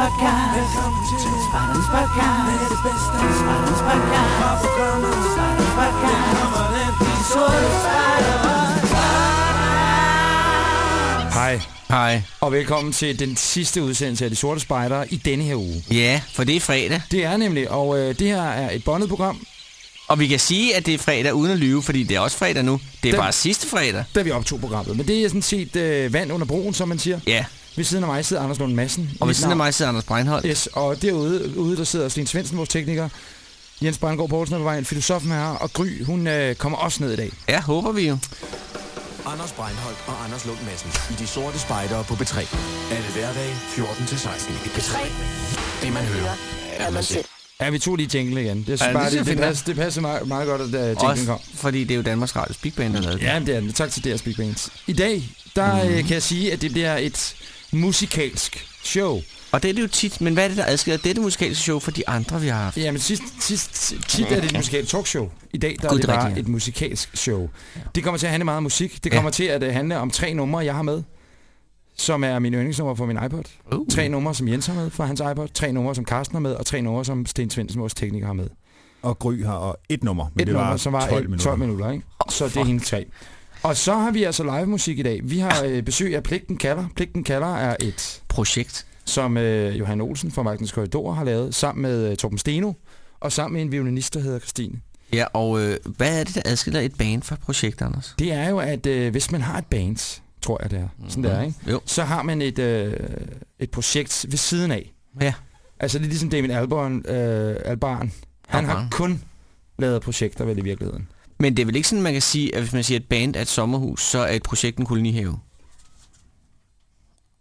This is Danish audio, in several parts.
podcast. Velkommen til Spartans podcast. Med det bedste. Spartans podcast. Fra programmet. Spartans podcast. Her kommer den. De sorte spejdere. Hej, Hej. og velkommen til den sidste udsendelse af De Sorte Spejdere i denne her uge. Ja, for det er fredag. Det er nemlig, og øh, det her er et bondet program, Og vi kan sige, at det er fredag uden at lyve, fordi det er også fredag nu. Det er Den- bare sidste fredag. da vi optog programmet. Men det er sådan set øh, vand under broen, som man siger. Ja, Ved siden af mig sidder Anders Lund Madsen. og ved siden af mig sidder Anders Breinholt. Yes, og derude ude, der sidder Sten Svendsen, vores tekniker. Jens Brandgaard Poulsen er på vej, en filosofen her, og Gry, hun øh, kommer også ned i dag. Ja, håber vi jo. Anders Breinholt og Anders Lund Madsen i De Sorte Spejdere på B3. Alle hverdage 14-16. B3. Det man hører, er man selv. Ja, vi tog lige jingle igen. Det, Ja, ja, det bare, synes det, det, passer, det passer meget, meget godt, at uh, jinglen kom. fordi det er jo Danmarks Radios Big Band, der lavede det. Ja, det er det. Tak til deres Big Bands. I dag, der mm. kan jeg sige, at det bliver et musikalsk show. Og det er det jo tit, men hvad er det, der adskiller dette musikalske show fra de andre, vi har haft? Ja, men sidst, sidst, tit er det et musikalsk talkshow. I dag der er det bare et musikalsk show. Det kommer til at handle meget om musik. Det Ja. kommer til at uh, handle om tre numre, jeg har med. Som er mine yndlingsnumre fra min iPod. Uh. Tre numre, som Jens har med fra hans iPod. Tre numre, som Carsten har med. Og tre numre, som Sten Svendsen, vores tekniker, har med. Og Gry har og et nummer, men Et det var nummer, som var 12 et- minutter. 12 minutter ikke? Så det er hende tre. Og så har vi altså live musik i dag. Vi har øh, besøg af Pligten Kalder. Pligten Kalder er et Projekt. som øh, Johan Olsen fra Magtens Korridor har lavet, sammen med øh, Torben Steno, og sammen med en violinist, der hedder Christine. Ja, og øh, hvad er det, der adskiller et band fra projekt, Anders? Det er jo, at øh, hvis man har et band, tror jeg det er, sådan det er, ikke? Jo. så har man et, øh, et projekt ved siden af. Ja. Altså lidt ligesom David Albarn. Øh, Albarn. Han har Albarn. kun lavet projekter vel i virkeligheden. Men det er vel ikke sådan, man kan sige, at hvis man siger, at et band er et sommerhus, så er et projekt en kolonihave?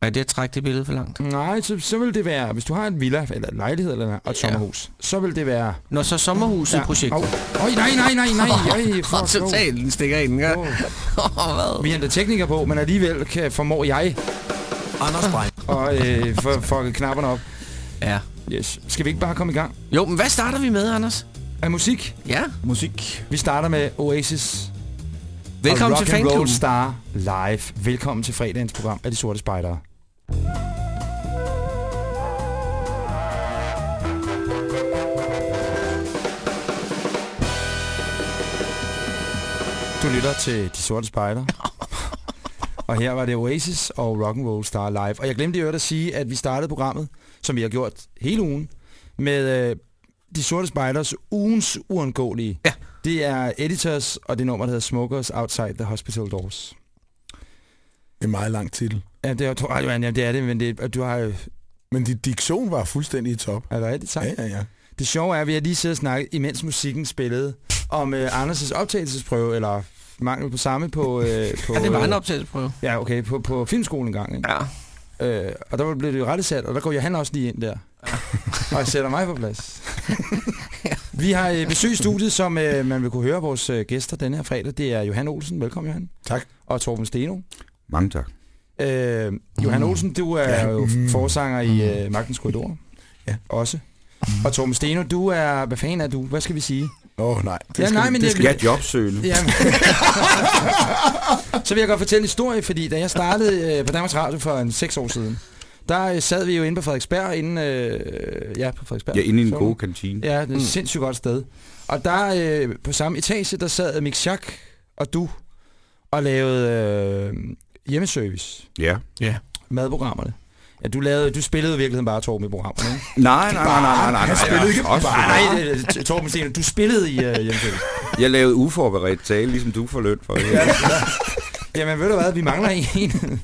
Er det at trække det billede for langt? Nej, så, så vil det være, hvis du har en villa, eller en lejlighed, eller og et Ja. sommerhus, så vil det være... Når så sommerhuset ja. projekt. Åh, oh, nej, nej, nej, nej. Ej, Og fuck, totalt, den stikker ind, ikke? oh. Hvad? Vi har tekniker på, men alligevel kan, formår jeg Anders Breinholt. at øh, få fucket knapperne op. Ja. Yes. Skal vi ikke bare komme i gang? Jo, men hvad starter vi med, Anders? Af musik. Ja. Musik. Vi starter med Oasis. Velkommen til fanklubben. Star Live. Velkommen til fredagens program af De Sorte Spejdere. Du lytter til De Sorte Spejdere. og her var det Oasis og Rock and Roll Star Live. Og jeg glemte i øvrigt at sige, at vi startede programmet, som vi har gjort hele ugen, med øh, De Sorte Spejders ugens uundgåelige. Ja. Det er Editors og det nummer, der hedder Smokers Outside the Hospital Doors. En meget lang titel. Ja, det er, tror jeg, ja, det er det, men det, du har jo... Men din diktion var fuldstændig i top. Er det rigtigt sagt? Ja, ja, ja. Det sjove er, at vi har lige siddet og snakket, imens musikken spillede, om øh, Anders' optagelsesprøve, eller mangel på samme på... Øh, på Ja, det var en optagelsesprøve. Ja, okay, på, på filmskolen engang. Ikke? Ja. Øh, og der blev det jo rettet sat, og der går Johan også lige ind der. og jeg sætter mig på plads. Vi har øh, besøg i studiet, som øh, man vil kunne høre vores øh, gæster denne her fredag. Det er Johan Olsen. Velkommen, Johan. Tak. Og Torben Steno. Mange tak. Øh, Johan Mm. Olsen, du er Ja. jo Mm. forsanger i øh, Magtens Korridor. Ja. Også. Og Torben Steno, du er... Hvad fanden er du? Hvad skal vi sige? Åh, oh, nej. Det Ja, skal nej, men det skal Jeg jobsøgende. Ja. så vil jeg godt fortælle en historie, fordi da jeg startede øh, på Danmarks Radio for en seks år siden, der øh, sad vi jo inde på Frederiksberg, inde, øh, ja, på Frederiksberg. Jeg er inde i en god kantine. Ja, det er et sindssygt godt sted. Og der øh, på samme etage, der sad Mick Schack og du og lavede øh, hjemmeservice, Ja. Ja. madprogrammerne. Ja, du, lavede, du spillede i virkeligheden bare Torben i programmerne, ikke? Nej, nej, nej, nej, nej, nej. Han spillede ikke Også, Nej, nej, Torben Steno, du spillede i uh, hjemmeservice. Jeg lavede uforberedt tale, ligesom du får løn for. Ja. Jamen ved du hvad, vi mangler en.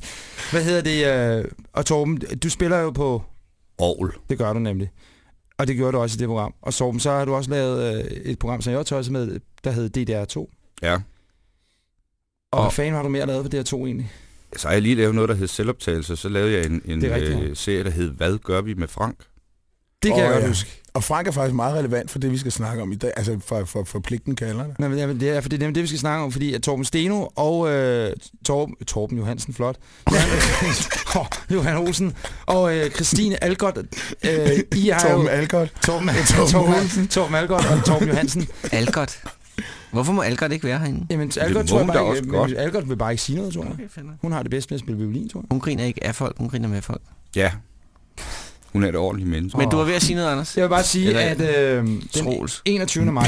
Hvad hedder det? Øh, og Torben, du spiller jo på... Aarhus. Det gør du nemlig. Og det gjorde du også i det program. Og Torben, så har du også lavet øh, et program, som jeg også tosset med, der hed DDR2. Ja. Og, og hvad fanden har du mere lavet på DR2 egentlig? Så har jeg lige lavet noget, der hed selvoptagelse. Så lavede jeg en, en Det rigtigt, ja. øh, serie, der hed Hvad gør vi med Frank? Det kan Åh, jeg godt ja. huske. Og Frank er faktisk meget relevant for det, vi skal snakke om i dag. Altså for, for, for pligten kalder det. Nej, men, det er, for det er nemlig det, vi skal snakke om, fordi at Torben Steno og øh, Torben, Torben Johansen, flot, Johan, oh, Johan Olsen og øh, Christine Algot, øh, I har Torben jo... Algot. Torben, Torben Torben. Torben Algot og Torben Johansen. Algot. Hvorfor må Algot ikke være herinde? Jamen, Det Algot må tror jeg bare også ikke, godt. men Algot vil bare ikke sige noget, tror jeg. fanden. Hun har det bedst med at spille violin, tror jeg. Hun griner ikke af folk, hun griner med folk. Ja. Hun er et ordentligt menneske. Men du var ved at sige noget, Anders. Jeg vil bare sige, Eller- at øh, den Troels. 21. maj,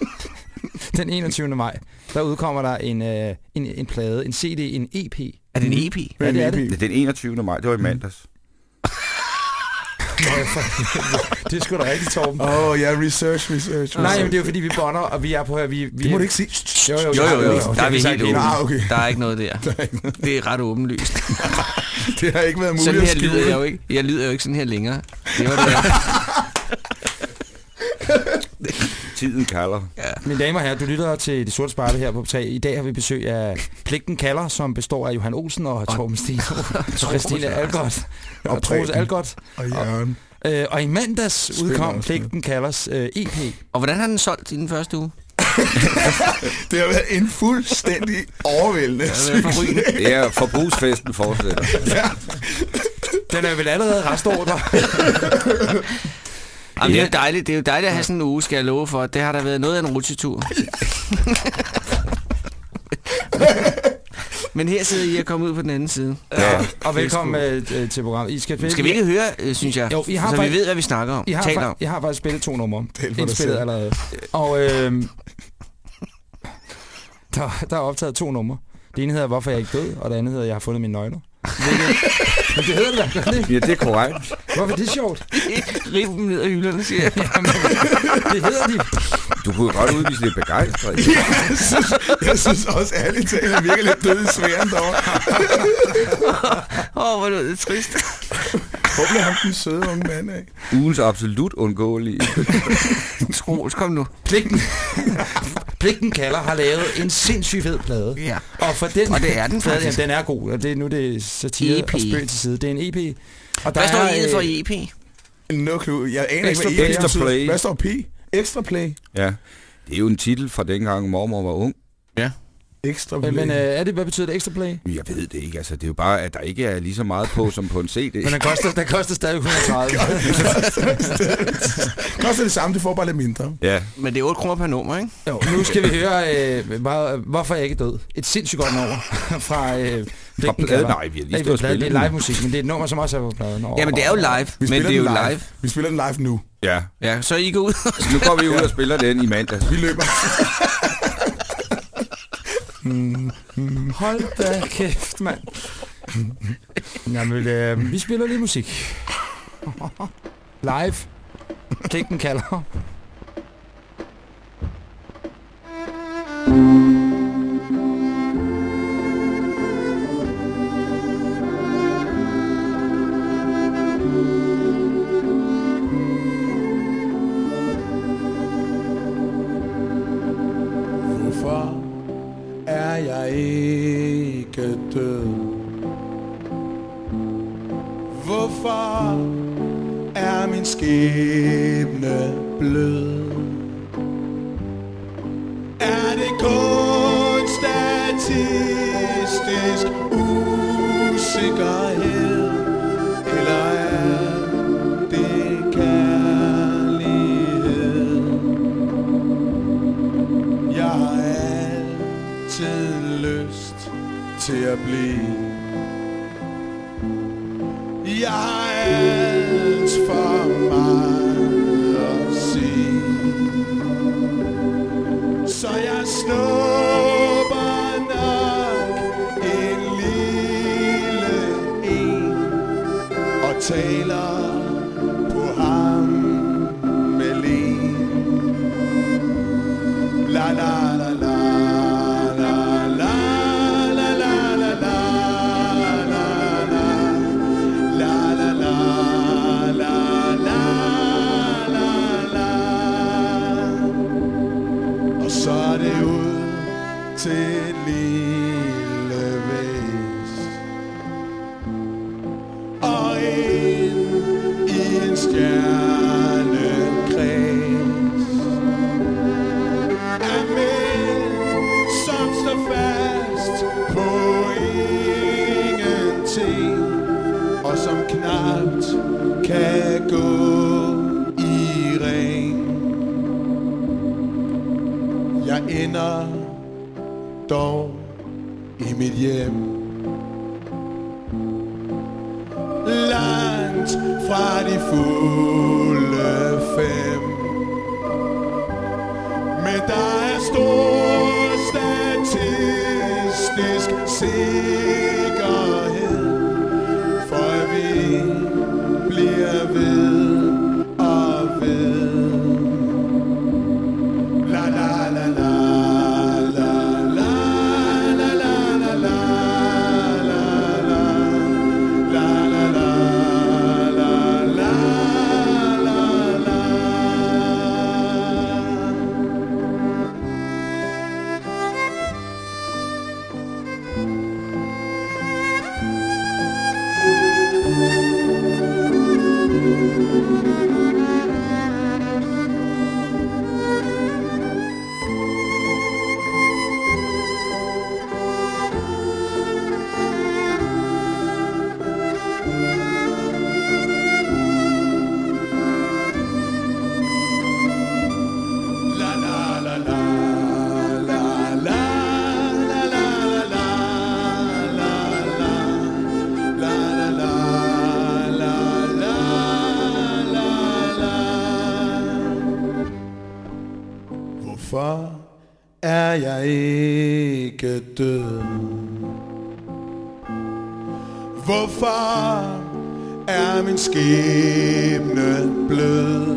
den 21. maj, der udkommer der en, øh, en, en plade, en CD, en EP. Er det en EP? Ja, det er det. Det er den 21. maj, det var i mandags. Det er sgu da rigtigt, Torben. Åh, oh, ja, research, research. Nej, men det er jo fordi, vi bonder, og vi er på... Vi, vi, Det må du ikke sige. Jo, jo, Jo, jo, jo. Der er vi helt åbne. Ah, okay. Der er ikke noget der. Det er ret åbenlyst. Det har ikke været muligt Sådan at her lyder skjule. jeg jo ikke. Jeg lyder jo ikke sådan her længere. Det var det, jeg... Tiden kalder. Mine damer og herrer, du lytter til De Sorte Spejle her på Tag. I dag har vi besøg af Pligten Kalder, som består af Johan Olsen og Torben Stino. og Christine Algot. Og Og Troels Preben. Algot. Og Jørgen. Øh, og i mandags Spiller udkom også Pligten Kalders øh, EP. Og hvordan har den solgt i den første uge? Det har været en fuldstændig overvældende forrygende. Det er forbrugsfesten fortsætter. Den er vel allerede restordre. Jamen, det er jo dejligt. Det er jo dejligt at have sådan en uge, skal jeg love for. Det har da været noget af en rutsjetur. Men her sidder I og kommer ud på den anden side. Ja. og velkommen øh, til programmet. I skal, Skal vi ikke høre, øh, synes jeg? Jo, I har så vi ved, hvad vi snakker om. I har, Taler om. I har faktisk spillet to numre. Indspillet selv. allerede. Og øh, der, der er optaget to numre. Det ene hedder Hvorfor jeg ikke død, og det andet hedder Jeg har fundet mine nøgler. Men det hedder det da, gør det ikke? Ja, det er korrekt. Hvorfor er det sjovt? Riv dem ned af hylderne, siger jeg. Jamen, det hedder de. Du kunne godt udvise lidt begejstring. Jeg synes også, ærligt talt, at virker lidt død i sværen derovre. Åh, oh, hvor lyder det trist. Hvor bliver ham den søde unge mand af? Ugens absolut undgåelige. Troels, kom nu. Pligten, Pligten kalder har lavet en sindssygt fed plade. Ja. Og for den, Og det er den plade, faktisk. Ja, den er god. Og det, er- nu er det satire EP. og spøg til side. Det er en EP. Og der Hvad står er, E'et for øh, i EP? No clue. Jeg aner Extra ikke, hvad Extra play. Hvad står P? Extra play. Ja. Det er jo en titel fra dengang mormor var ung. Extra play. Men, men øh, er det, hvad betyder det ekstra play? Jeg ved det ikke. Altså, det er jo bare, at der ikke er lige så meget på som på en CD. Men den koster, den koster stadig 130. Koster det samme, det får bare lidt mindre. Ja. Men det er 8 kroner per nummer, ikke? jo, nu skal vi høre, øh, bare, hvorfor er jeg ikke død. Et sindssygt godt nummer fra øh, Fra pladen, nej, vi har lige stået det er live musik, men det er et nummer, som også er på pladen. Og, Jamen, det er jo live, Vi men det er jo den live. Vi spiller den live nu. Ja. Ja, så I går ud. Nu går vi ud og spiller den i mandags. Vi løber. Hold da kæft, mand. Jamen, øh, vi spiller lige musik. Live. Pligten kalder. Hvorfor er min skæbne blød? Er det kun statistisk usikkerhed? Eller er det kærlighed? Jeg har altid lyst til at blive Hvorfor er jeg ikke død? Hvorfor er min skæbne blød?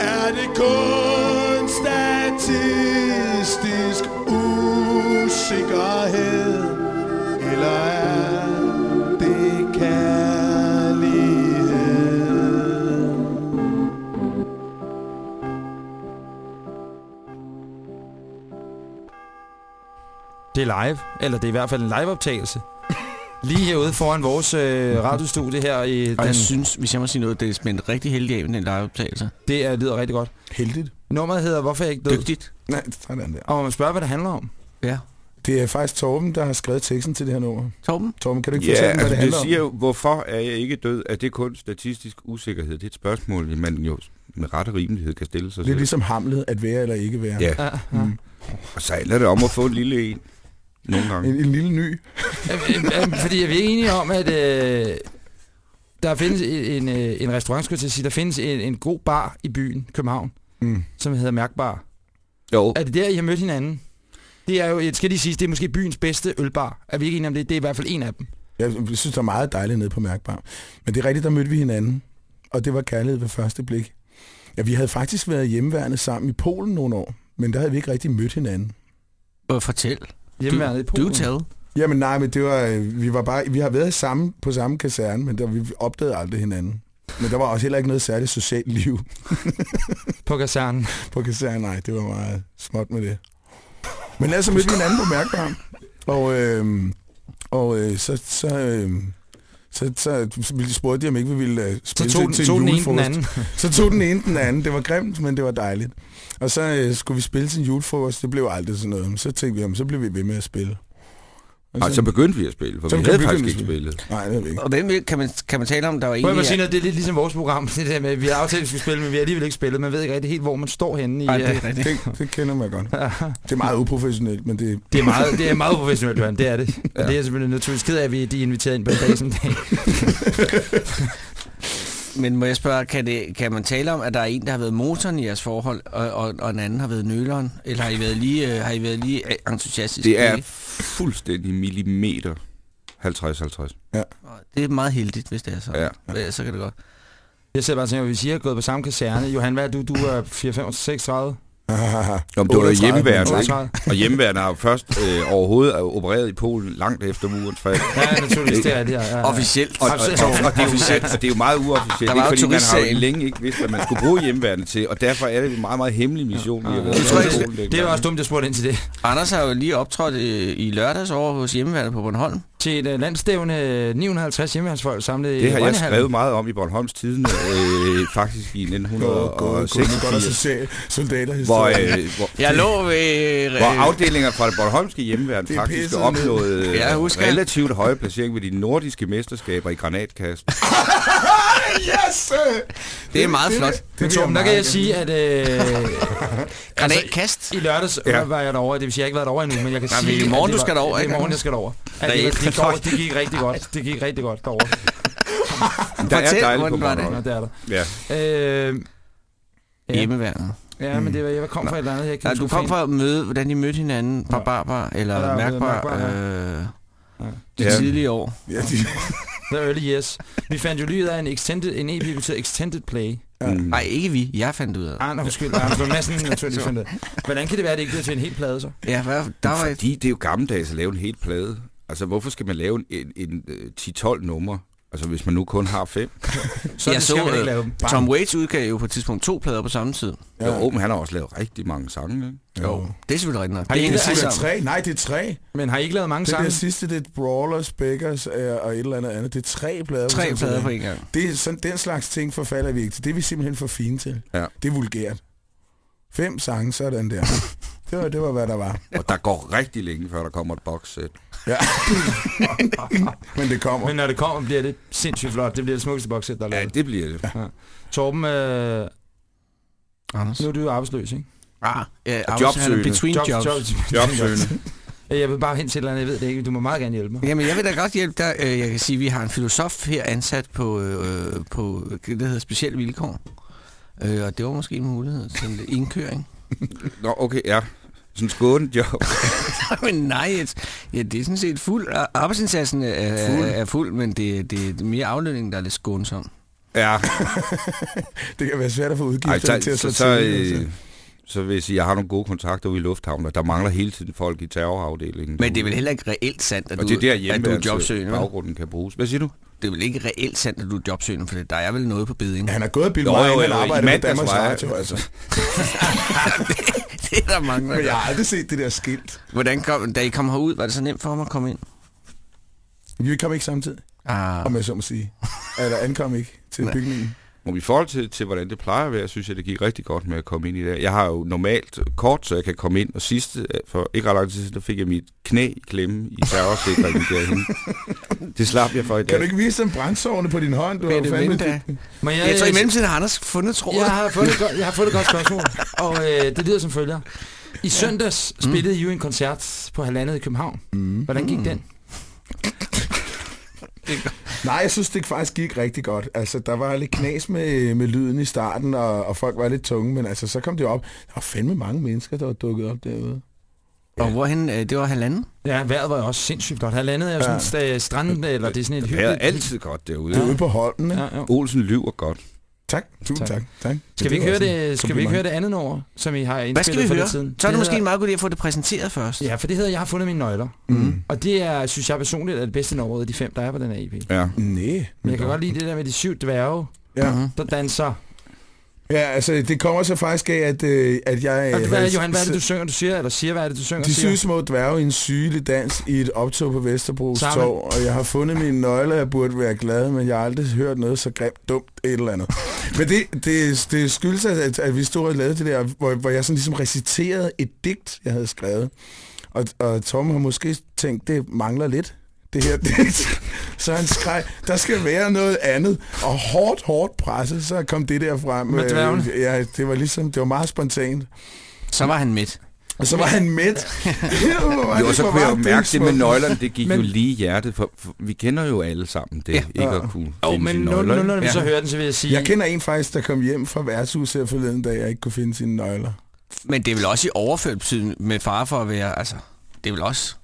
Er det kun statistisk usikkerhed? Eller Det er live, eller det er i hvert fald en liveoptagelse. Lige herude foran vores øh, radiostudie her i Og den, jeg synes, hvis jeg må sige noget, det er spændt rigtig heldig af med den liveoptagelse. det er, lyder rigtig godt. Heldigt. Nummeret hedder Hvorfor er jeg ikke død? Dygtigt. Nej, sådan der. Og man spørge, hvad det handler om? Ja. Det er faktisk Torben, der har skrevet teksten til det her nummer. Torben? Torben, kan du ikke Ja, fortælle, hvad altså det det handler om? siger jo, hvorfor er jeg ikke død? Er det kun statistisk usikkerhed? Det er et spørgsmål, man jo med ret og rimelighed kan stille sig Det er selv. ligesom hamlet, at være eller ikke være. Ja, Ja, ja. Mm. og så handler det om at få en lille en. Nogle gange. En, en lille ny. Fordi er vi ikke enige om, at øh, der findes en, øh, en restaurant, skulle jeg til at sige, der findes en, en god bar i byen, København, Mm. som hedder Mærkbar. Jo, Er det der, I har mødt hinanden? Det er jo, et- skal de sige, det er måske byens bedste ølbar. Er vi ikke enige om det? Det er i hvert fald en af dem. Jeg synes, det er meget dejligt nede på Mærkbar. Men det er rigtigt, der mødte vi hinanden. Og det var kærlighed ved første blik. Ja, vi havde faktisk været hjemmeværende sammen i Polen nogle år. Men der havde vi ikke rigtig mødt hinanden. Øh, fortæl. Hjemmeværende i Do Polen. tell. Jamen nej, men det var, øh, vi var bare, vi har været sammen på samme kaserne, men der, vi opdagede aldrig hinanden. Men der var også heller ikke noget særligt socialt liv På kasernen. på kasernen. Nej, det var meget småt med det. Men ellers så mødte vi hinanden på Mærkbar. Og, øh, og øh, så, så, øh, så, så, så spurgte de, om ikke vi ville øh, Så spille tog, til, den, til tog en den ene den julefrokost. anden. Så tog den ene den anden. Det var grimt, men det var dejligt. Og så øh, skulle vi spille til en julefrokost. Det blev aldrig sådan noget. Men så tænkte vi, jamen, så blev vi ved med at spille. Og og så begyndte vi at spille, for Så vi havde faktisk at ikke spille. spillet. Nej, det vi ikke. Og den kan man, kan man tale om, der var Prøv egentlig... at sige noget, det er lidt ligesom vores program. Det der med, vi har aftalt, at vi skal spille, men vi har alligevel ikke spillet. Man ved ikke rigtig helt, hvor man står henne. I, Nej, det øh, er. Det, det kender man godt. Det er meget uprofessionelt, men det, Det er meget, det er meget professionelt, Johan. Det er det. Og Ja. det er jeg selvfølgelig naturligvis ked af, at vi de er inviteret ind på en dag som dag. Men må jeg spørge, kan, det, kan man tale om, at der er en, der har været motoren i jeres forhold, og, og, og en anden har været nøleren? Eller har I været lige, øh, har I været lige entusiastiske? Det er fuldstændig millimeter 50-50. det er meget heldigt, hvis det er sådan. Ja. Ja. Så kan det godt. Jeg sidder bare og tænker, hvis I har gået på samme kaserne. Johan, hvad er du? Du er 4, 5, 6, 30? Om det var 38, hjemmeværende, ikke? 38? Og hjemmeværende har jo først øh, overhovedet opereret i Polen langt efter murens fald. Ja, naturligvis, det er det her. Ja, ja. Officielt. Og, og, og, og, det er jo, og det er jo meget uofficielt, Der var ikke? fordi man har jo længe ikke vidst, hvad man skulle bruge hjemmeværende til, og derfor er det en meget, meget hemmelig mission, tror i jeg, Polen det, det var også dumt, jeg spurgte ind til det. Anders har jo lige optrådt øh, i lørdags over hos hjemmeværende på Bornholm. Til et uh, landstævne 950 hjemmeværnsfolk samlet Det har i jeg skrevet meget om i Bornholms Tidene, øh, faktisk i Gå, gå, gå, gå, godt 1986, at soldater hvor, øh, hvor, Jeg lå ved... hvor afdelinger fra det bornholmske hjemmeværn Det er faktisk opnåede Ja, jeg husker. relativt høje placering ved de nordiske mesterskaber i granatkast. yes! Det er meget flot. Men Torben, der kan jeg sige, at... Øh, Granatkast. I lørdags Ja. var jeg derovre, det vil sige, jeg har ikke været derovre endnu, men jeg kan Nej, sige... men i morgen, at det du skal derover, Det er i morgen, jeg skal derover. At Nej, det, det det, er går, det gik rigtig godt. Det gik rigtig godt derovre. Der er Fortæl, dejligt på var det? Bornholm. Ja, det er der. Ja. Øh, ja, Hjemmeværnet. ja, men det var, jeg kom fra et eller andet, jeg Ja, huske, du kom fra at møde, hvordan de mødte hinanden, barbarbar, eller Ja, mærkbar, mærkbar, ja. øh, Ja. de Ja. tidlige år. Ja, de, The early years. Vi fandt jo lige ud af en, extended, en EP, betyder extended play. Mm. Nej, ikke vi. Jeg fandt ud af det. Ah, nej, undskyld. Anders Lund Madsen naturligvis fandt det. Hvordan kan det være, at det ikke bliver til en hel plade så? Ja, hvad, der var et... Fordi det er jo gammeldags at lave en helt plade. Altså, hvorfor skal man lave en, en, en øh, 10-12 numre? Altså, hvis man nu kun har fem. Så Jeg det så, skal man ikke øh, lave dem. Tom Waits udgav jo på et tidspunkt to plader på samme tid. Ja. Jo, men han har også lavet rigtig mange sange, ikke? Jo. Det er selvfølgelig rigtigt nok. Har Det I ikke- ikke har I det er tre. Nej, det er tre. Men har I ikke lavet mange Det sange? sidste, det er Brawlers, Beggars øh, og et eller andet andet. Det er tre plader. Tre sådan plader på en gang. Det er sådan, den slags ting forfalder vi ikke til. Det er vi simpelthen for fine til. Ja. Det er vulgært. Fem sange, sådan der. Det var, det var, hvad der var. Og der går rigtig længe, før der kommer et boxsæt. Ja. Men det kommer. Men når det kommer, bliver det sindssygt flot. Det bliver det smukkeste bokssæt, der er Ja, lavet. det bliver det. Torben, øh, Anders. nu er du jo arbejdsløs, ikke? Ah, ja, jobsøgende. Between jobs. jobs. Jobsøgende. Jeg vil bare hen til et eller andet, jeg ved det ikke. Du må meget gerne hjælpe mig. Jamen, jeg vil da godt hjælpe dig. Øh, Jeg kan sige, at vi har en filosof her ansat på, øh, på det, der hedder specielle vilkår. Øh, og det var måske en mulighed til en indkøring. Nå, okay, ja. Sådan en skånende job. men nej, et, ja, det er sådan set fuld. Ar- Arbejdsindsatsen er Fuld. er fuld men det, det er mere aflønning, der er lidt skånsom. Ja, Det kan være svært at få Ej, udgifter til så, at så, så, til. øh, altså. så vil jeg sige, at jeg har nogle gode kontakter ude i lufthavnen, der mangler hele tiden folk i terrorafdelingen. Men det er vel heller ikke reelt sandt, at og du, det er der at du er hjemme, jobsøgende. vel? baggrunden kan bruges. Hvad siger du? Det er vel ikke reelt sandt, at du er jobsøgende, for der er vel noget på beding. Han har gået Jo, Maher, jo, han arbejder mandags Danmarks Radio, altså. det er der mange, Men jeg har aldrig set det der skilt. Hvordan kom, da I kom herud, var det så nemt for ham at komme ind? Vi kom ikke samtidig, Ah, om jeg så må sige. Eller ankom ikke til bygningen. Og i forhold til, til, hvordan det plejer at være, synes jeg, det gik rigtig godt med at komme ind i det. Jeg har jo normalt kort, så jeg kan komme ind, og sidste, for ikke ret lang tid siden, der fik jeg mit knæ i klemme i terrorsikringen derhen. Det slap jeg for i dag. Kan du ikke vise dem brændsårene på din hånd? Du har jo fandme... Men jeg tror i mellemtiden har Anders fundet tråden. Jeg har fået et godt, jeg har fået et godt spørgsmål, og øh, det lyder som følger. I søndags spillede I jo en koncert på halvandet i København. Mm. Hvordan gik den? Nej, jeg synes, det faktisk gik rigtig godt. Altså, der var lidt knas med, med lyden i starten, og, og folk var lidt tunge, men altså, så kom det op. Der var fandme mange mennesker, der var dukket op derude. Og hvorhen, øh, det var halvanden? Ja, vejret var jo også sindssygt godt. Halvandet er jo sådan ja. strand, eller det er sådan et Det er hyggeligt... altid godt derude. Det er ude på Holden, ja. Ja, ja. Olsen lyver godt. Tak, tusind tak. Tak. tak. Skal vi, ikke høre det, skal vi ikke høre det andet nummer, som I har indspillet Hvad skal vi for høre? lidt siden? Så er det måske en hedder- meget god idé at få det præsenteret først. Ja, for det hedder Jeg har fundet mine nøgler. Mm. Og det er, synes jeg personligt, er det bedste nummer af de fem, der er på den her EP. Ja. Nej. Men jeg kan godt lide det der med de syv dværge, Ja. Der danser. Ja, altså, det kommer så faktisk af, at, øh, at jeg... Og hvad, er det, Johan, hvad er det, du synger, du siger? Eller siger, hvad er det, du synger? De syv små dværge i en sygelig dans i et optog på Vesterbros. Torv, og jeg har fundet mine nøgler, jeg burde være glad, men jeg har aldrig hørt noget så grimt dumt et eller andet. Men det, det, det skyldes, at, at vi stod og lavede det der, hvor, hvor jeg sådan ligesom reciterede et digt, jeg havde skrevet. Og, og Tom har måske tænkt, det mangler lidt, det her digt. Så han skreg, der skal være noget andet. Og hårdt, hårdt presset, så kom det der frem. Med? Øh, Ja, det var ligesom, det var meget spontant. Så var han midt. Og så var han mæt. Jo, og så kunne jeg jo mærke det med nøglerne, det gik Men- jo lige i hjertet, for, for vi kender jo alle sammen det, Ja. ikke Ja. at kunne Jo, finde men nu, nu, når vi Ja. så hører den, så vil jeg sige... Jeg kender en faktisk, der kom hjem fra værtshuset her forleden, da jeg ikke kunne finde sine nøgler. Men det er vel også i overført betydning med far for at være, altså, det er vel også,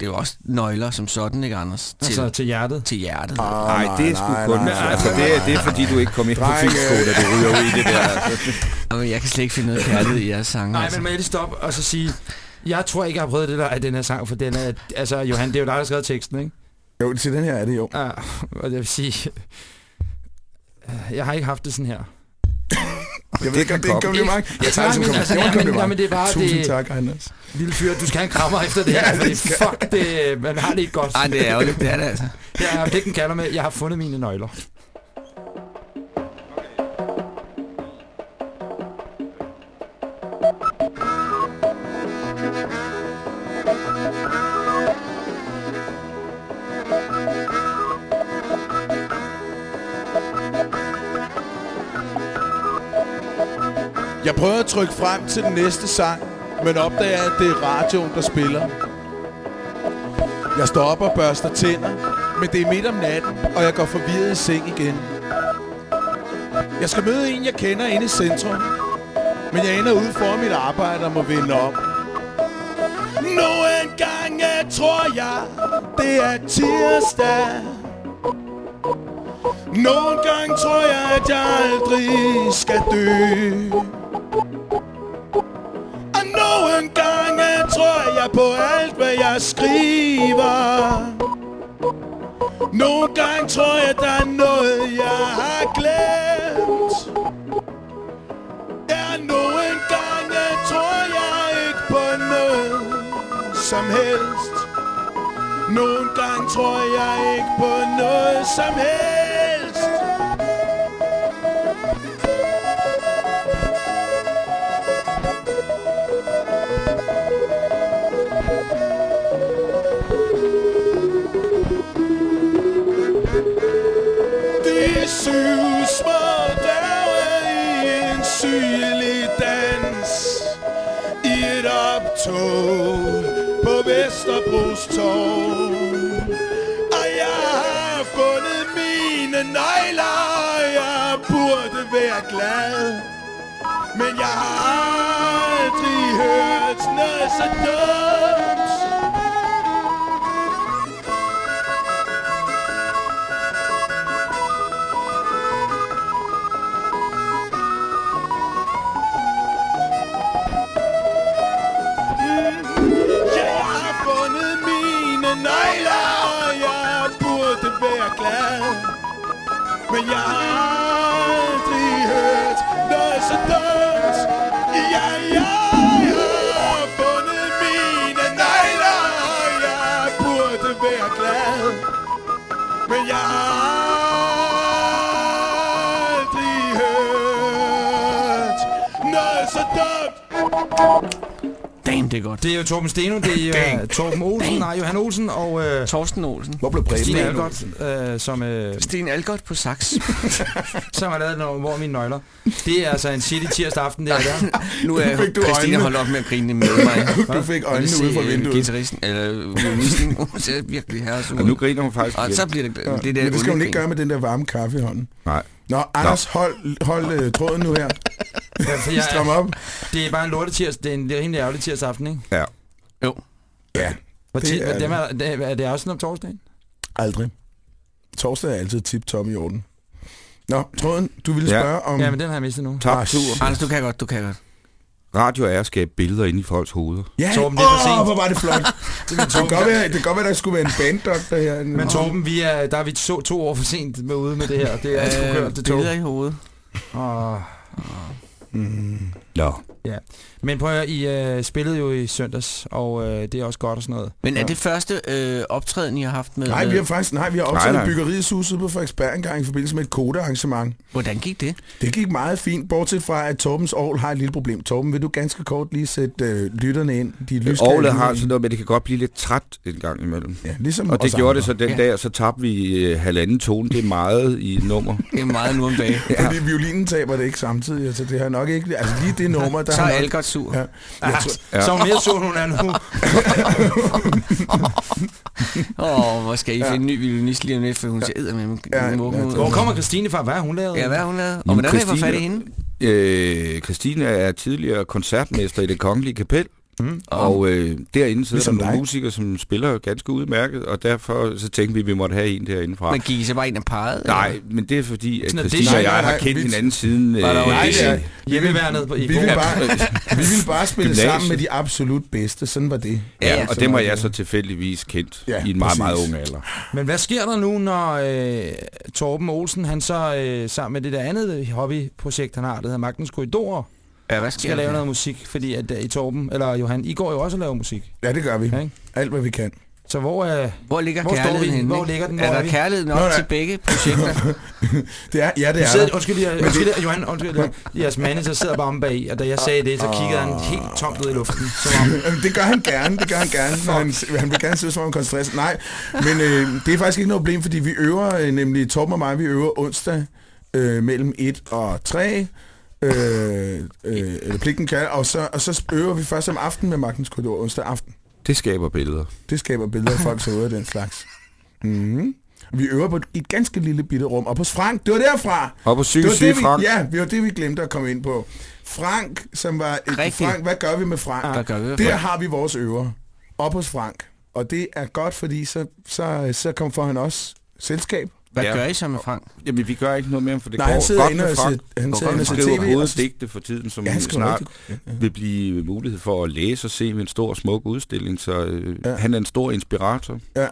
det er jo også nøgler som sådan, ikke Anders? Til, Altså til hjertet. til hjertet. Ah, Nej, det er sgu nej, kun... nej, nej, altså, det er, det er fordi, du ikke kom ind på Drenge. Filmsko, da du ryger ud i det der. Altså. Jamen, jeg kan slet ikke finde noget kærlighed i jeres sange. Nej, altså. men må jeg lige stoppe og så sige... Jeg tror ikke, jeg har prøvet det der af den her sang, for den er... Altså, Johan, det er jo dig, der har skrevet teksten, ikke? Jo, til den her er det jo. Ja, og det vil sige... Jeg har ikke haft det sådan her. Jeg ved ikke, om det er en kompliment. Jeg tager det som Nej, men kompliment. altså, Det var en ja, men- kompliment. det er bare Tusind det- tak, Anders. Lille fyr, du skal have en krammer efter det her, Ja, det fuck det, man har det ikke godt. Ej, det er ærgerligt, det er det altså. Jeg har pligten kalder med, jeg har fundet mine nøgler. Jeg prøver at trykke frem til den næste sang, men opdager, at det er radioen, der spiller. Jeg står op og børster tænder, men det er midt om natten, og jeg går forvirret i seng igen. Jeg skal møde en, jeg kender inde i centrum, men jeg ender ude for mit arbejde og må vende om. gang gange tror jeg, det er tirsdag. Nogle gange tror jeg, at jeg aldrig skal dø. Jeg skriver. Nogle gange tror jeg, der er noget, jeg har glemt. Ja, nogle gange tror jeg ikke på noget som helst. Nogle gange tror jeg ikke på noget som helst. Er så dumt Jeg har fundet mine nøgler og jeg burde være glad. Men jeg har det er godt. Det er jo Torben Steno, det er uh, Torben Olsen, nej, Johan Olsen og uh, Torsten Olsen. Hvor blev Preben Stine af? Algot, uh, som, uh, Sten Algot på sax. som har lavet noget, hvor er mine nøgler. Det er altså en city tirsdag aften, det er der. Nu er fik du Christine øjnene. holdt op med at grine med mig. Du fik øjnene ude fra øh, vinduet. Guitaristen, eller violinisten, hun ser virkelig herresur. Og nu griner hun faktisk Og så bliver det, Ja, det der men det skal hun ikke gøre med den der varme kaffe i hånden. Nej. Nå, Anders, hold, hold uh, tråden nu her. Ja, for jeg, Stram op. det er bare en lorte tirsdag, det er en, er rimelig ærgerlig tirsdag aften, ikke? Ja. Jo. Ja, Hvor Det er dem er, det, er det også sådan om torsdagen? aldrig. Torsdag er altid tip-top i orden. Nå, tråden, du ville Ja. spørge om... Ja, men den har jeg mistet nu. Tabt tur. Anders, du kan godt, du kan godt. Radio er at skabe billeder ind i folks hoveder. Ja, Torben, det er sent. hvor var det flot. det, kan godt være, det kan godt være, der skulle være en banddoktor her. Men Torben, vi er, der er vi to, to år for sent med ude med det her. Det er sgu kørt, det tog. billeder i hovedet. Og, Nå. men prøv at høre, I øh, spillede jo i søndags, og øh, det er også godt og sådan noget. Men er det første øh, optræden, I har haft med? Nej, vi har faktisk nej, vi har optaget Nej, nej. byggeriets hus ude på Frederiksberg engang i forbindelse med et kodearrangement. Hvordan gik det? Det gik meget fint, bortset fra, at Torbens Aarhus har et lille problem. Torben, vil du ganske kort lige sætte øh, lytterne ind? De Aarhus har sådan noget med, at det kan godt blive lidt træt en gang imellem. Ja, ligesom Og det gjorde andre. det så den Ja. dag, så tabte vi øh, halvanden tone. Det er meget i nummer. Det er meget nu om dagen. Fordi violinen taber det ikke samtidig, altså det har nok ikke... Altså lige det nummer, der Så er. Algot sur. Ja. Jeg tror, Ja. Så er mere sur, hun er nu. Åh, oh, hvor skal I finde en ny violinist lige om lidt, for hun ser edder med Ja, ja. Hvor kommer Christine fra? Hvad har hun lavet? Ja, hvad har hun lavet? Og hvordan har I fået fat i hende? Øh, Christine er tidligere koncertmester i det kongelige kapel. Mm. Og øh, derinde sidder Ligesom der nogle dig. musikere, som spiller ganske udmærket, og derfor så tænkte vi, at vi måtte have en derinde fra. Men gik I så bare ind og pegede? Nej, men det er fordi, at Sådan det. Christine og Nej, jeg nej, har nej, kendt vi- hinanden siden... Der jo Nej, det er, er- Hjemmeværnet på i vi vil, Bo. bare, vi vil bare spille Gymnasiet. sammen med de absolut bedste. Sådan var det. Ja, Ja, ja, og dem var jeg så tilfældigvis kendt Ja, ja, i en meget, præcis. meget ung alder. Men hvad sker der nu, når øh, Torben Olsen, han så øh, sammen med det der andet hobbyprojekt, han har, det hedder Magtens Korridorer, Ja, hvad sker skal der? lave noget musik, fordi at øh, i Torben, eller Johan, I går jo også og laver musik. Ja, det gør vi. Ikke? Alt, hvad vi kan. Så hvor, øh, Hvor ligger Hvor står kærligheden vi? henne? Hvor ligger den? Er Hvor er der vi? kærlighed nok Nå, til begge projekter? Det er, ja, det er sidder, der. undskyld, jeg, undskyld, jeg, Johan, undskyld, jeg, jeres manager sidder bare om bag, og da jeg sagde det, så kiggede han helt tomt ud i luften. Som om, Det gør han gerne, det gør han gerne. Når han, han vil gerne se ud, som om han. Nej, men øh, det er faktisk ikke noget problem, fordi vi øver, øh, nemlig Torben og mig, vi øver onsdag øh, mellem 1 og 3, Øh, øh, eller pligten kan, og så, og så øver vi først om aftenen med Magtens Korridor onsdag aften. Det skaber billeder. Det skaber billeder af folk, som øver den slags. Mm. Vi øver på et, et ganske lille bitte rum. Og på Frank, det var derfra. Og på Det psykisk var syge det, vi, Frank. ja, det var det, vi glemte at komme ind på. Frank, som var... Et. Frank, hvad gør vi med Frank? Hvad gør vi med Der har vi vores øver. Op hos Frank. Og det er godt, fordi så, så, så kommer for han også selskab. Hvad Ja. gør I så med Frank? Jamen, vi gør ikke noget mere, for det Nej, går han sidder godt inde med og Frank. ser- han sidder inde og skriver hoveddigte for tiden, som Ja, ja, snart rigtig godt. vil blive mulighed for at læse og se med en stor, smuk udstilling. Så øh, Ja. ja. han er en stor inspirator. Ja.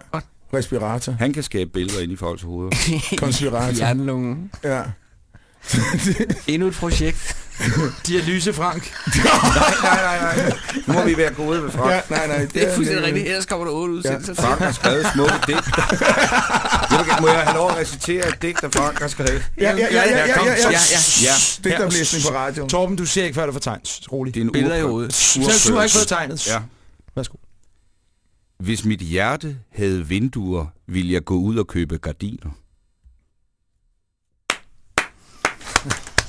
Respirator. Han kan skabe billeder ind i folks hoveder. Konspirator. Jernlungen. Ja. Endnu et projekt. Dialyse, Frank. nej, nej, nej, nej. Nu må vi være gode ved Frank. ja, nej, nej. Det er fuldstændig rigtigt. Ellers kommer der otte udsendelser til. Frank har skrevet smukke digt. Jeg må jeg have lov at recitere et digt, der Frank har skrevet? Ja, ja, ja, ja, ja, ja, ja, Ja, ja, ja. Det der blæsning på radio. Torben, du ser ikke, før du får tegn. Rolig. Det er en Billeder i ur- hovedet. Selv du har ikke fået tegnet. Ja. Værsgo. Hvis mit hjerte havde vinduer, ville jeg gå ud og købe gardiner.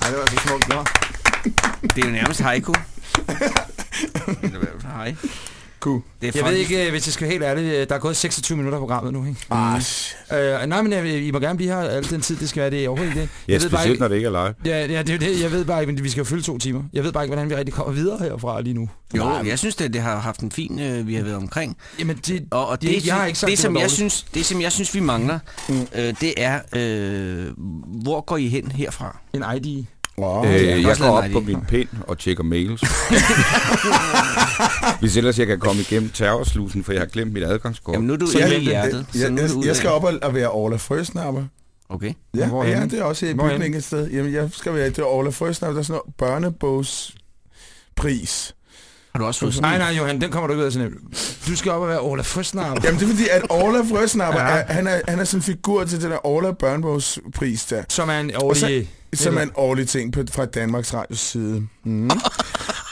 Ej, det var så smukt. Nå. Det er jo nærmest haiku. Hej. Cool. Det er Jeg ved ikke, øh, hvis jeg skal være helt ærlig, øh, der er gået 26 minutter på programmet nu, ikke? Ah, Øh, nej, men jeg, I må gerne blive her al den tid, det skal være det er overhovedet det. Ja, Jeg ved bare specielt ikke, når det ikke er live. ja, ja, det er det. Jeg ved bare ikke, men vi skal jo fylde to timer. Jeg ved bare ikke, hvordan vi rigtig kommer videre herfra lige nu. Jo, jeg synes, det, det har haft en fin, øh, vi har været omkring. Jamen, det, Og, og det, det, jeg har ikke sagt, det, det som jeg dårligt. synes, det, som jeg synes, vi mangler, mm. øh, det er, øh, hvor går I hen herfra? En ID. Wow. Øh, jeg jeg, jeg går op på min pind og tjekker mails. Hvis ellers jeg kan komme igennem terrorslusen, for jeg har glemt mit adgangskort. Jamen, nu er du Så jeg, i hjertet. så jeg, nu jeg, ude jeg skal op og, og være Orla Frøsnapper. Okay. Ja, Hvorhenne? ja, det er også i bygningen et sted. Jamen, jeg skal være det er Orla Frøsnapper, der er sådan noget børnebogspris. Har du også fået sådan Nej, nej, Johan, den kommer du ikke ud af så nemt. Du skal op og være Ola Frøsnapper. Jamen, det er fordi, at Orla Frøsnapper, Ja. er, han, er, han er sådan en figur til den der Orla børnebogspris der. Som er en Og så- årlig... Som er en årlig ting på, fra Danmarks Radios side. Mm.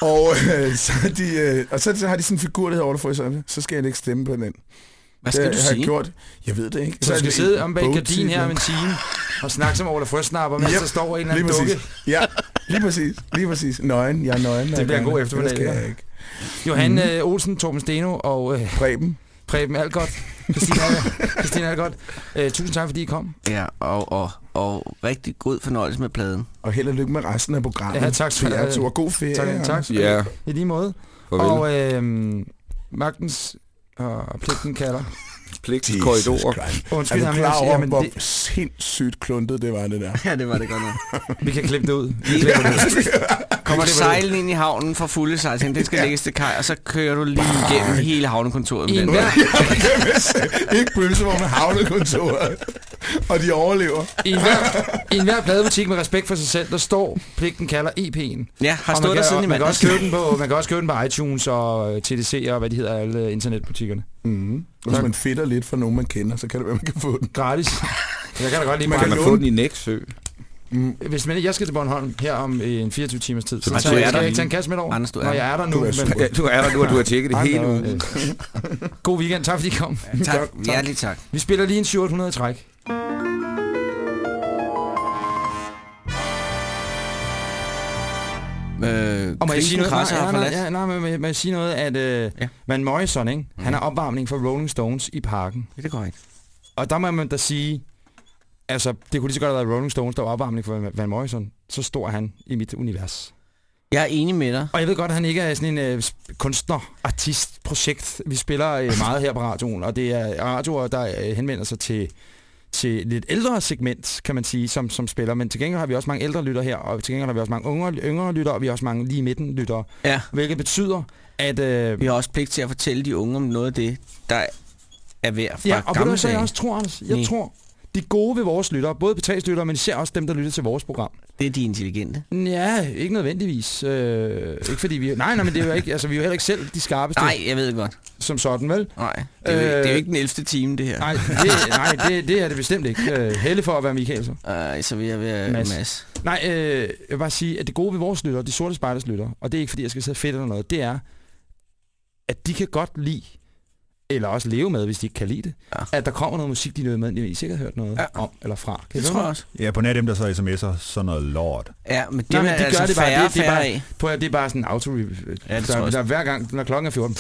og, øh, så de, øh, og så, så har de sådan en figur, der hedder Orla Frøsnapper. Så skal jeg ikke stemme på den. Hvad skal det du sige? gjort. Jeg ved det ikke. Så du skal det sidde om bag gardin her om en time og snakke som Ola Frøsnapper, mens Yep, der står en eller anden dukke. Ja, lige præcis. Lige præcis. Nøgen. Jeg er nøgen. jeg bliver en god det. eftermiddag, Det skal det jeg ikke. Johan Mhm. øh, Olsen, Torben Steno og øh, Preben. Preben Algot. Christina, Christina Algot. Øh, tusind tak, fordi I kom. Ja, og, og, og rigtig god fornøjelse med pladen. Og held og lykke med resten af programmet. Ja, tak skal til du jer have. to. Og god ferie. Tak, tak. Ja, I lige måde. farvel. Og øh, magtens og pligten kalder. Pligtens korridorer. Undskyld, Er du klar over, men hvor det, sindssygt kluntet det var, det der? Ja, det var det godt nok. vi kan klippe det ud. Vi klipper det ud. Kommer sejlen ind i havnen for fulde sejl, den skal lægges til kaj, og så kører du lige igennem hele havnekontoret med I den. enhver, ikke pølse, hvor man havnede kontoret. Og de overlever. i, enhver, I enhver pladebutik med respekt for sig selv, der står pligten kalder EP'en. Ja, har stået man der kan, siden i man kan, mandags. også købe den på, man kan også købe den på iTunes og øh, TDC og hvad de hedder, alle internetbutikkerne. Mm. Hvis man fedter lidt for nogen, man kender, så kan det være, man kan få den. Gratis. Jeg kan da godt lide Man Kan mig. man få den i Nexø? Hvis man, jeg skal til Bornholm her om øh, en 24 timers tid, så, så er jeg, der skal jeg lige. ikke tage en kasse med over, Anders, du er når jeg er der nu. Du er Men. Ja, du er der nu, og du har tjekket det hele ud. god weekend, tak fordi I kom. Tak, hjertelig tak. Vi spiller lige en 700 træk. Øh, Og må jeg sige noget? Krasser Nej, nej, nej, ja, nej, må jeg- må jeg sige noget, at øh, Ja. ja. Van Morrison, ikke? han er opvarmning for Rolling Stones i parken. Det er korrekt. Og der må man da sige, altså det kunne lige så godt have været Rolling Stones, der var opvarmning for Van Morrison. Så stor er han i mit univers. Jeg er enig med dig. Og jeg ved godt, at han ikke er sådan en øh, kunstner, artist, projekt. Vi spiller øh, meget her på radioen, og det er radioer, der øh, henvender sig til, til lidt ældre segment, kan man sige, som, som spiller. Men til gengæld har vi også mange ældre lytter her, og til gengæld har vi også mange yngre, yngre lytter, og vi har også mange lige midten lytter. Ja, Hvilket betyder, at... Øh, vi har også pligt til at fortælle de unge om noget af det, der er værd fra ja, og gamle så jeg dage. også tror, Anders? Jeg Nej. tror, de gode ved vores lyttere, både betagslyttere, men især også dem, der lytter til vores program. Det er de intelligente. Ja, ikke nødvendigvis. Øh, ikke fordi vi... Nej, nej, men det er jo ikke... Altså, vi er jo heller ikke selv de skarpeste Nej, jeg ved godt. som sådan, vel? Nej, det er, jo, Øh, det er jo ikke den 11. time, det her. Nej, det, nej det, det er det bestemt ikke. Øh, Helle for at være Michael så. Ej, så vil jeg være Mads. Mads. Nej, øh, jeg vil bare sige, at det gode ved vores lytter, de sorte spejders lytter, og det er ikke fordi, jeg skal sidde fedt eller noget, det er, at de kan godt lide eller også leve med, hvis de ikke kan lide det, Ja. at der kommer noget musik, de nød med, de sikkert hørt noget Ja. om eller fra. Kan Det tror jeg også. Ja, på nat dem, der så sms'er sådan noget lort. Ja, men det, Nej, men er de altså gør det bare. færre, Det- det er bare- at, det er bare sådan en auto Ja, det der, der, hver gang, når klokken er 14,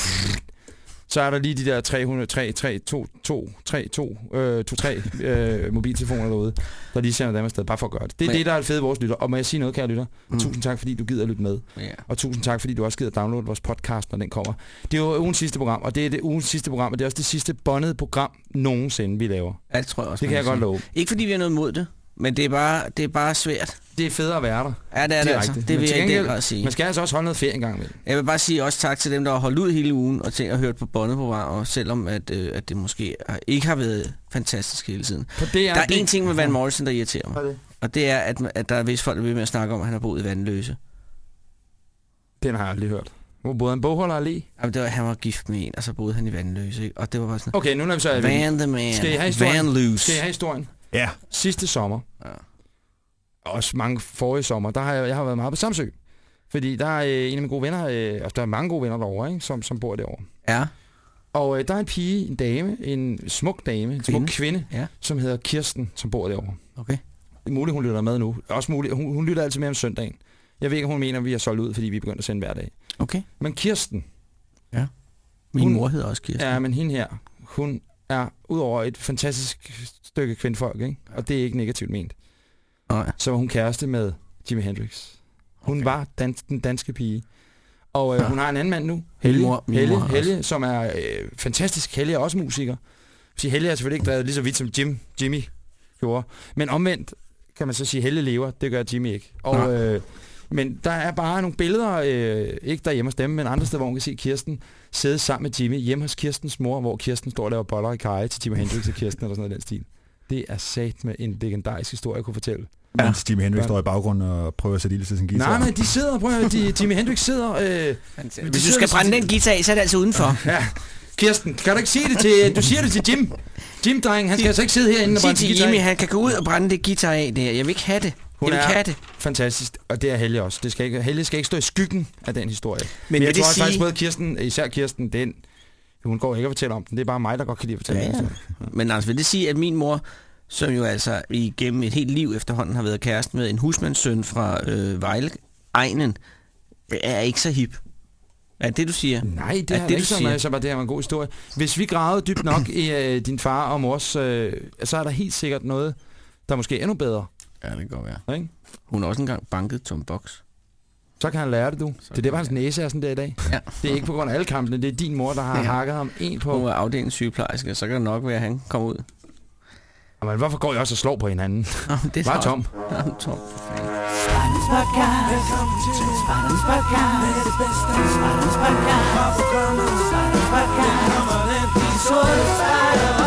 så er der lige de der 300, 3, 3, 2, 2, 3, 2, øh, 2, 3 øh, mobiltelefoner derude, der lige sender dem afsted, bare for at gøre det. Det er Men- det, der er det fede vores lytter. Og må jeg sige noget, kære lytter? Mm. Tusind tak, fordi du gider at lytte med. Ja. Og tusind tak, fordi du også gider downloade vores podcast, når den kommer. Det er jo ugens sidste program, og det er det ugens sidste program, og det er også det sidste bondede program nogensinde, vi laver. ja, det tror jeg også. Det kan jeg godt sige. love. Ikke fordi vi har noget imod det, men det er bare, det er bare svært. Det er federe at være der. Ja, det er det Direkte. altså. Det vil jeg i gengæld- grad sige. Man skal altså også holde noget ferie en gang imellem. Jeg vil bare sige også tak til dem, der har holdt ud hele ugen og tænkt og hørt på båndprogrammer, selvom at, øh, at det måske ikke har været fantastisk hele tiden. For det Der er det- én ting med Van Morrison, der irriterer mig. Er det? Og det er, at, at der er vist folk, der vil med at snakke om, at han har boet i Vandløse. Den har jeg aldrig hørt. Hvor boede han bogholder allé? Jamen, det var, han var gift med en, og så boede han i Vandløse. Ikke? Og det var bare sådan, Okay, nu når vi så er Van the man, Skal I have historien? Vandløse. Skal jeg have historien? Ja, Sidste sommer, Ja. Også mange forrige sommer, der har jeg, jeg har været meget på Samsø. Fordi der er øh, en af mine gode venner, øh, altså der er mange gode venner derovre, ikke, som, som bor derovre. Ja, Og øh, der er en pige, en dame, en smuk dame, en smuk Kvinde. kvinde, Ja. som hedder Kirsten, som bor derovre. okay. Det er muligt, hun lytter med nu. Også muligt, hun, hun lytter altid med om søndagen. Jeg ved ikke, hun mener, at vi har solgt ud, fordi vi er begyndt at sende hver dag. Okay. Men Kirsten, Min Hun- mor hedder også Kirsten. ja, men hende her, hun er udover et fantastisk stykke kvindfolk, ikke? og det er ikke negativt ment. Nej. så var hun kæreste med Jimi Hendrix. Hun okay. var dans, den danske pige. Og øh, Ja. hun har en anden mand nu, Min Helge, mor- min Helge, mor har Helge som er øh, fantastisk. Helge er også musiker. Så Helge er selvfølgelig ikke drevet lige så vidt som Jim, Jimmy gjorde. Men omvendt kan man så sige, Helge lever. Det gør Jimmy ikke. Og, øh, men der er bare nogle billeder, øh, ikke derhjemme hos dem, men andre steder, hvor man kan se Kirsten sidde sammen med Jimmy hjemme hos Kirstens mor, hvor Kirsten står og laver boller i kaj til Jimi Hendrix og Kirsten eller sådan noget den stil. Det er sat med en legendarisk historie, jeg kunne fortælle. ja. mens Jimi Hendrix Ja. står i baggrunden og prøver at sætte ild til sin guitar. Nej, nej, de sidder, prøv at de, Jimi Hendrix sidder... Øh, Hvis du skal brænde den guitar af, så er det altså udenfor. ja, Kirsten, kan du ikke sige det til... Du siger det til Jim. Jim, dreng, han skal altså ikke sidde herinde og Sig brænde til guitar Jimmy, han kan gå ud og brænde det guitar af der. Jeg vil ikke have det. Hun jeg vil er- ikke have det. Fantastisk, og det er Helge også. Det skal ikke, Helge skal ikke stå i skyggen af den historie. Men, Men jeg tror det også faktisk sige... både Kirsten, især Kirsten, den, hun går ikke og fortæller om den. Det er bare mig, der godt kan lide at fortælle Ja, ja. historie. Men altså, vil det sige, at min mor, som jo altså igennem et helt liv efterhånden har været kæreste med en husmandssøn fra øh, Vejle, Ejnen, er ikke så hip. Er det du siger? Nej, det Er er det, ikke sådan, siger? altså, bare det her var en god historie. Hvis vi gravede dybt nok i øh, din far og mors, øh, så er der helt sikkert noget, der måske er endnu bedre. Ja, det kan godt være. Ikke? Hun har også engang banket Tom Box. Så kan han lære det, du. Det er det, hans næse er sådan der i dag. Ja. Det er ikke på grund af alle kampene, det er din mor, der har Ja. hakket ham en på. Hun er afdelingssygeplejerske, så kan det nok være, at han kommer ud. Men hvorfor går I også og slår på hinanden? Nå, det er Bare så- Tom. Ja, Tom, for fanden. Spartans podcast. Velkommen til Spartans podcast. Det bedste. Spartans podcast. Spartans podcast.